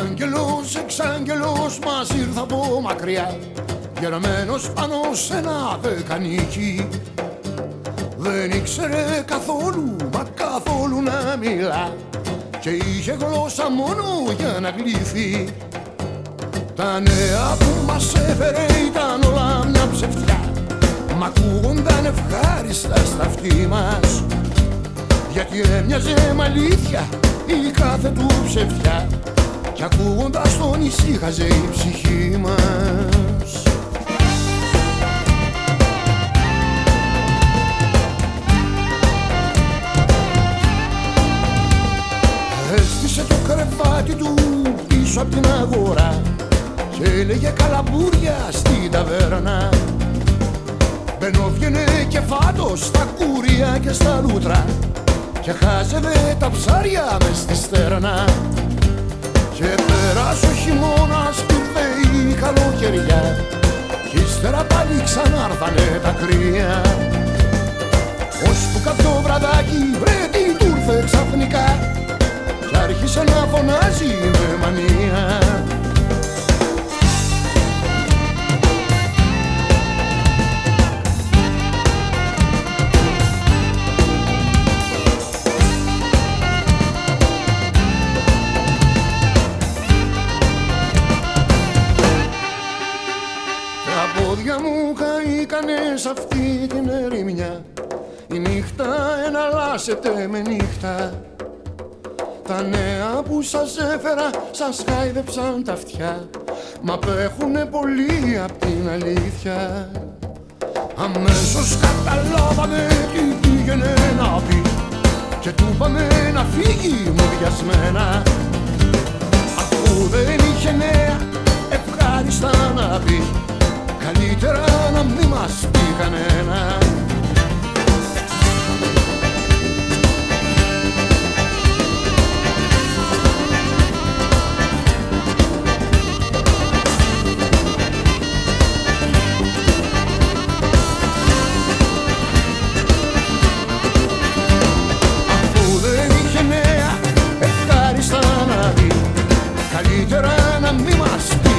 Άγγελος, εξάγγελος μας ήρθε από μακριά. Γεραμένος πάνω σε ένα δεκανίκι Δεν ήξερε καθόλου, μα καθόλου να μιλά. Και είχε γλώσσα μόνο για να γλύφει Τα νέα που μας έφερε ήταν όλα μια ψευτιά. Μ' ακούγονταν ευχάριστα στα αυτή μας. Γιατί έμοιαζε με αλήθεια η κάθε του ψευτιά κι ακούγοντας τον ησύχαζε η ψυχή μας. Έστησε το κρεβάτι του πίσω από την αγορά και έλεγε καλαμπούρια στην ταβέρνα. Μπαινόβγαινε και φάτο στα κούρια και στα λούτρα και χάζευε τα ψάρια μες στη στέρνα και πέρασε ο χειμώνας και ήρθε η καλοκαιριά. Κι ύστερα πάλι ξανάρθανε τα κρύα. Ώσπου κάποιο βραδάκι βρε τι του ήρθε ξαφνικά. Κι άρχισε να φωνάζει με μανία πόδια μου καήκανε σ' αυτή την ερημιά Η νύχτα εναλλάσσεται με νύχτα. Τα νέα που σας έφερα σας χάιδεψαν τα αυτιά. Μα απέχουνε πολύ απ' την αλήθεια. Αμέσως καταλάβαμε τι πήγαινε να πει. Και του είπαμε να φύγει μου βιασμένα Αφού δεν είχε νέα ευχάριστα να πει Καλύτερα να μη μας πει κανένα. Καλύτερα να μη μας πει